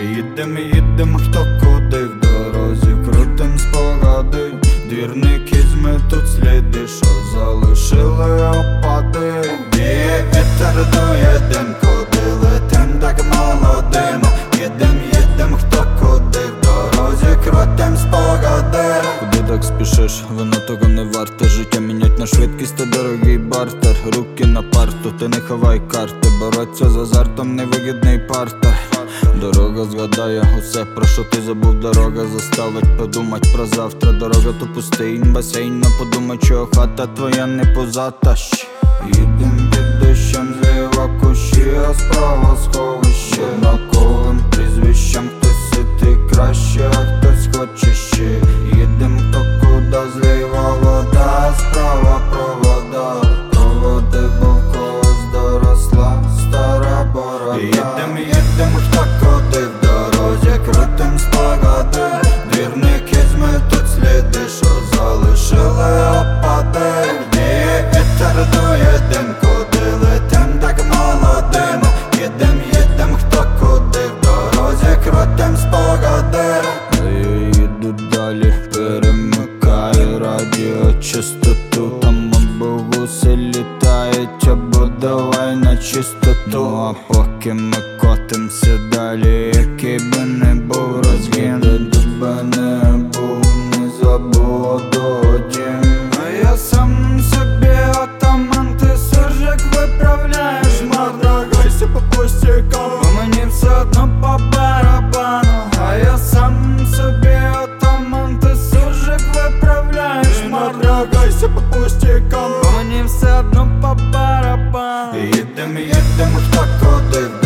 Їдем, їдем, хто куди в дорозі, крутим спогади, двірники зметуть сліди, що залишили опади. Віє вітер дує дим, куди летим так молодим. Їдем, їдем, хто куди в дорозі, крутим спогади. Куди так спішиш, воно того не варте. Життя мінять на швидкість, та дорогий бартер. Руки на парту, ти не ховай карти. Бороться з азартом, невигідний партер Дорога згадає усе, про що ти забув, дорога заставить подумать про завтра. Дорога то пустий басейн, но подумай, чого хата твоя не позата. Їдем під дощем, зліва кущі, а справа сховище радіо чистоту. Там бабуси літають, або давай на чистоту. А поки ми котимся далі, який би не був розгін. Би не був, не забуду Jedziemy, jedziemy w tak